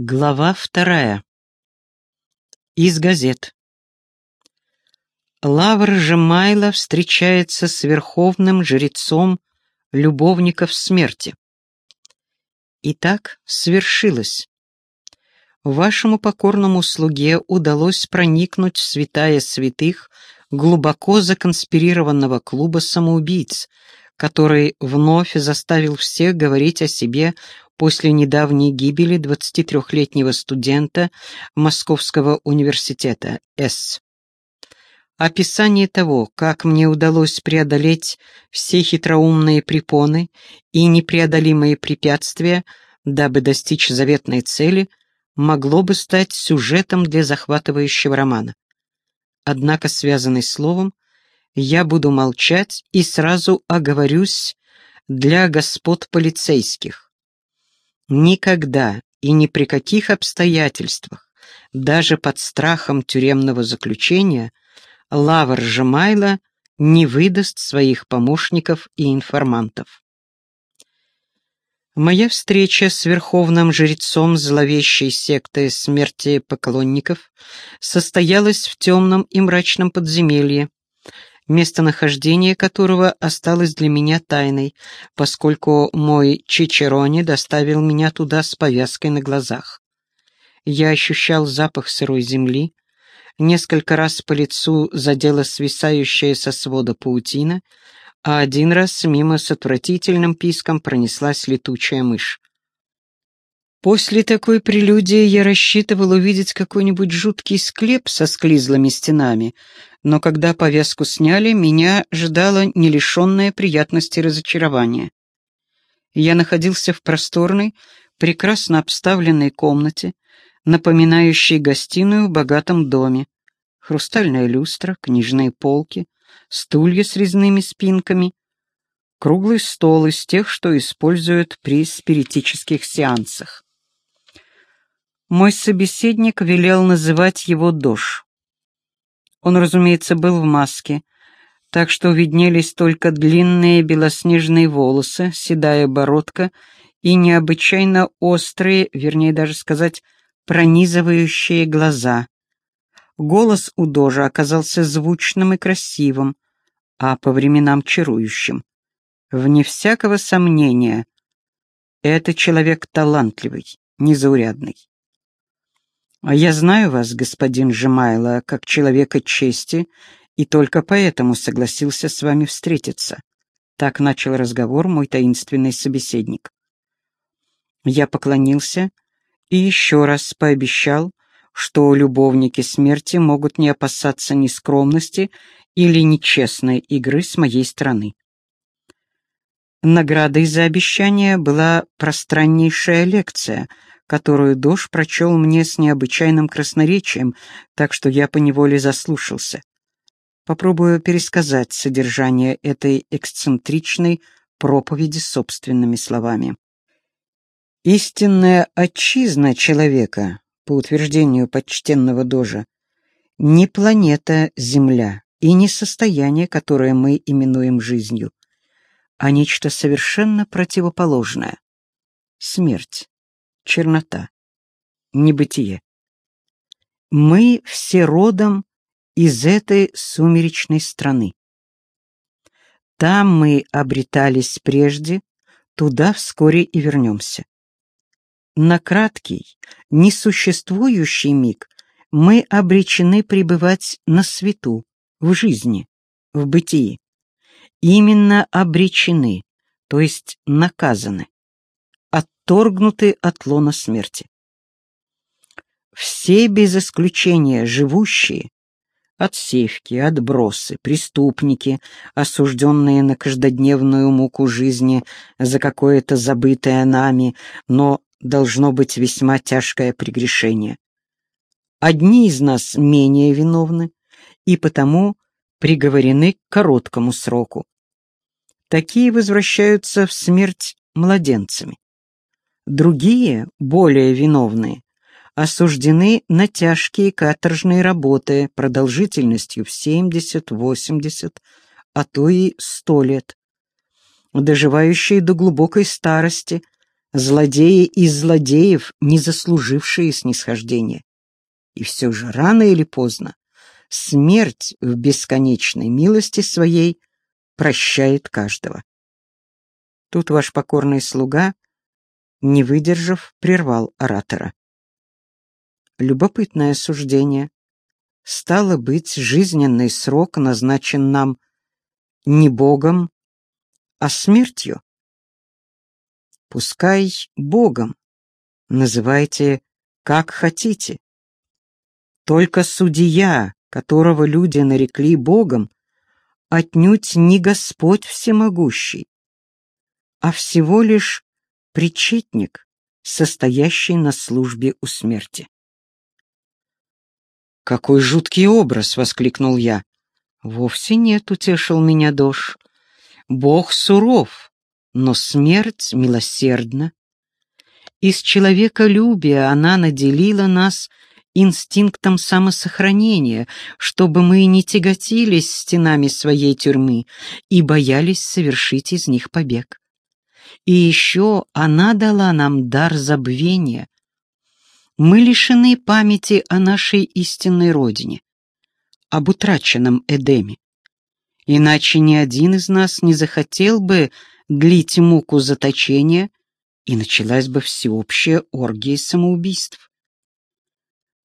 Глава вторая. Из газет. Лавр Жемайло встречается с верховным жрецом любовников смерти. Итак, свершилось. Вашему покорному слуге удалось проникнуть в святая святых глубоко законспирированного клуба самоубийц, который вновь заставил всех говорить о себе после недавней гибели 23-летнего студента Московского университета С. Описание того, как мне удалось преодолеть все хитроумные препоны и непреодолимые препятствия, дабы достичь заветной цели, могло бы стать сюжетом для захватывающего романа. Однако, связанный словом, я буду молчать и сразу оговорюсь для господ полицейских. Никогда и ни при каких обстоятельствах, даже под страхом тюремного заключения, Лавр Жемайла не выдаст своих помощников и информантов. Моя встреча с верховным жрецом зловещей секты смерти поклонников состоялась в темном и мрачном подземелье, местонахождение которого осталось для меня тайной, поскольку мой Чичерони доставил меня туда с повязкой на глазах. Я ощущал запах сырой земли, несколько раз по лицу задела свисающая со свода паутина, а один раз мимо с отвратительным писком пронеслась летучая мышь. После такой прелюдии я рассчитывал увидеть какой-нибудь жуткий склеп со склизлыми стенами, но когда повязку сняли, меня ждало не лишенное приятности разочарование. Я находился в просторной, прекрасно обставленной комнате, напоминающей гостиную в богатом доме. Хрустальная люстра, книжные полки, стулья с резными спинками, круглый стол из тех, что используют при спиритических сеансах. Мой собеседник велел называть его Дош. Он, разумеется, был в маске, так что виднелись только длинные белоснежные волосы, седая бородка и необычайно острые, вернее даже сказать, пронизывающие глаза. Голос у Дожа оказался звучным и красивым, а по временам чарующим. Вне всякого сомнения, это человек талантливый, незаурядный. А я знаю вас, господин Жемайло, как человека чести, и только поэтому согласился с вами встретиться. Так начал разговор мой таинственный собеседник. Я поклонился и еще раз пообещал, что любовники смерти могут не опасаться ни скромности или нечестной игры с моей стороны. Наградой за обещание была пространнейшая лекция — которую Дош прочел мне с необычайным красноречием, так что я поневоле заслушался. Попробую пересказать содержание этой эксцентричной проповеди собственными словами. Истинная отчизна человека, по утверждению почтенного Дожа, не планета Земля и не состояние, которое мы именуем жизнью, а нечто совершенно противоположное — смерть чернота, небытие. Мы все родом из этой сумеречной страны. Там мы обретались прежде, туда вскоре и вернемся. На краткий, несуществующий миг мы обречены пребывать на свету, в жизни, в бытии. Именно обречены, то есть наказаны отторгнуты от лона смерти. Все без исключения живущие, отсевки, отбросы, преступники, осужденные на каждодневную муку жизни за какое-то забытое нами, но должно быть весьма тяжкое прегрешение. Одни из нас менее виновны и потому приговорены к короткому сроку. Такие возвращаются в смерть младенцами. Другие, более виновные, осуждены на тяжкие каторжные работы продолжительностью в 70-80, а то и 100 лет. Доживающие до глубокой старости злодеи из злодеев, не заслужившие снисхождения. И все же рано или поздно смерть в бесконечной милости своей прощает каждого. Тут ваш покорный слуга, не выдержав, прервал оратора. Любопытное суждение. Стало быть, жизненный срок назначен нам не Богом, а смертью. Пускай Богом, называйте как хотите. Только судья, которого люди нарекли Богом, отнюдь не Господь всемогущий, а всего лишь причетник, состоящий на службе у смерти. «Какой жуткий образ!» — воскликнул я. «Вовсе нет», — утешил меня Дош. «Бог суров, но смерть милосердна. Из человеколюбия она наделила нас инстинктом самосохранения, чтобы мы не тяготились стенами своей тюрьмы и боялись совершить из них побег. И еще она дала нам дар забвения. Мы лишены памяти о нашей истинной родине, об утраченном Эдеме. Иначе ни один из нас не захотел бы длить муку заточения, и началась бы всеобщая оргия самоубийств.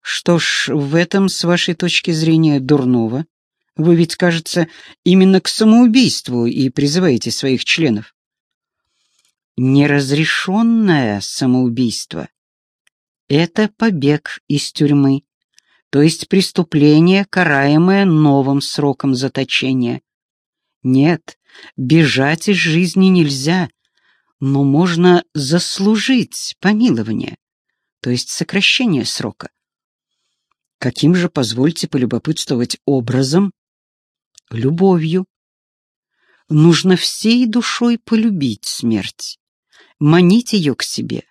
Что ж, в этом, с вашей точки зрения, дурного. Вы ведь, кажется, именно к самоубийству и призываете своих членов. Неразрешенное самоубийство — это побег из тюрьмы, то есть преступление, караемое новым сроком заточения. Нет, бежать из жизни нельзя, но можно заслужить помилование, то есть сокращение срока. Каким же, позвольте полюбопытствовать, образом? Любовью. Нужно всей душой полюбить смерть, манить ее к себе,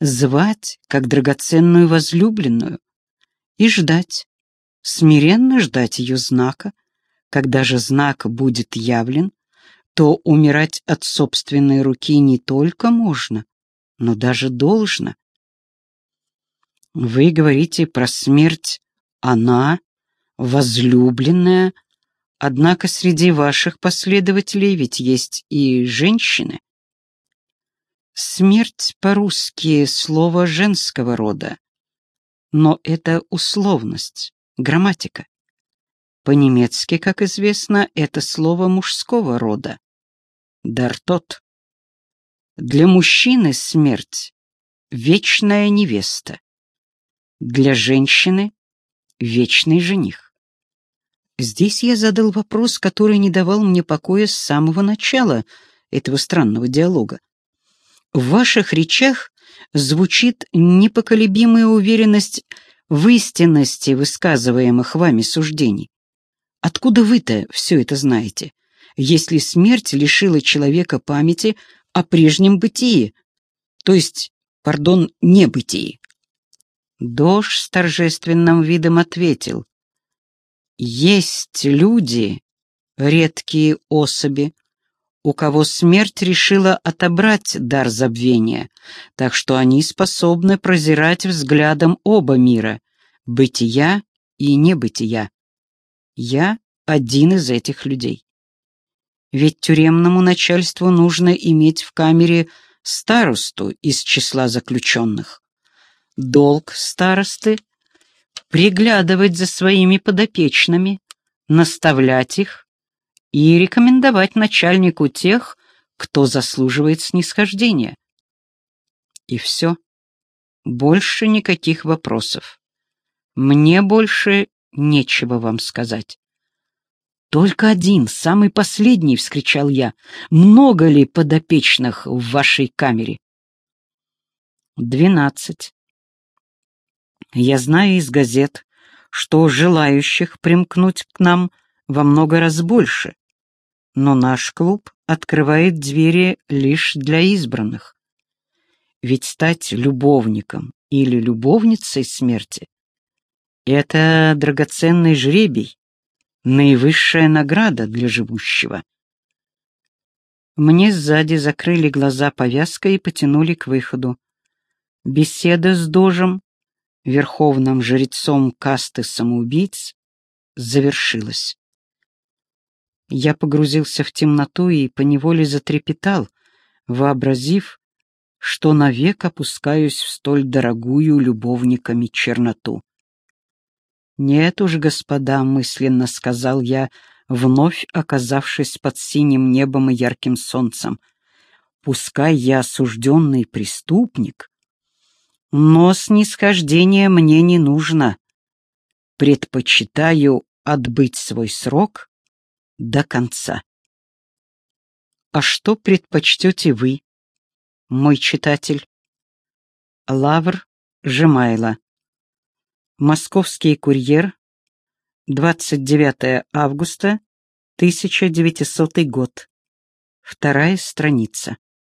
звать, как драгоценную возлюбленную, и ждать, смиренно ждать ее знака. Когда же знак будет явлен, то умирать от собственной руки не только можно, но даже должно. Вы говорите про смерть она возлюбленная, однако среди ваших последователей ведь есть и женщины. Смерть по-русски слово женского рода, но это условность, грамматика. По-немецки, как известно, это слово мужского рода. Дартот. Для мужчины смерть — вечная невеста. Для женщины вечный жених. Здесь я задал вопрос, который не давал мне покоя с самого начала этого странного диалога. В ваших речах звучит непоколебимая уверенность в истинности высказываемых вами суждений. Откуда вы-то все это знаете, если смерть лишила человека памяти о прежнем бытии, то есть, пардон, небытии? Дож с торжественным видом ответил. «Есть люди, редкие особи, у кого смерть решила отобрать дар забвения, так что они способны прозирать взглядом оба мира, бытия и небытия. Я один из этих людей. Ведь тюремному начальству нужно иметь в камере старосту из числа заключенных. Долг старосты — приглядывать за своими подопечными, наставлять их и рекомендовать начальнику тех, кто заслуживает снисхождения. И все. Больше никаких вопросов. Мне больше нечего вам сказать. «Только один, самый последний!» — вскричал я. «Много ли подопечных в вашей камере?» «Двенадцать. Я знаю из газет, что желающих примкнуть к нам во много раз больше, но наш клуб открывает двери лишь для избранных. Ведь стать любовником или любовницей смерти — это драгоценный жребий, наивысшая награда для живущего. Мне сзади закрыли глаза повязкой и потянули к выходу. Беседа с Дожем, верховным жрецом касты самоубийц, завершилась. Я погрузился в темноту и поневоле затрепетал, вообразив, что навек опускаюсь в столь дорогую любовниками черноту. «Нет уж, господа», — мысленно сказал я, вновь оказавшись под синим небом и ярким солнцем. «Пускай я осужденный преступник, но снисхождение мне не нужно. Предпочитаю отбыть свой срок до конца». «А что предпочтете вы, мой читатель?» Лавр Жемайло Московский курьер, 29 августа 1900 год. Вторая страница.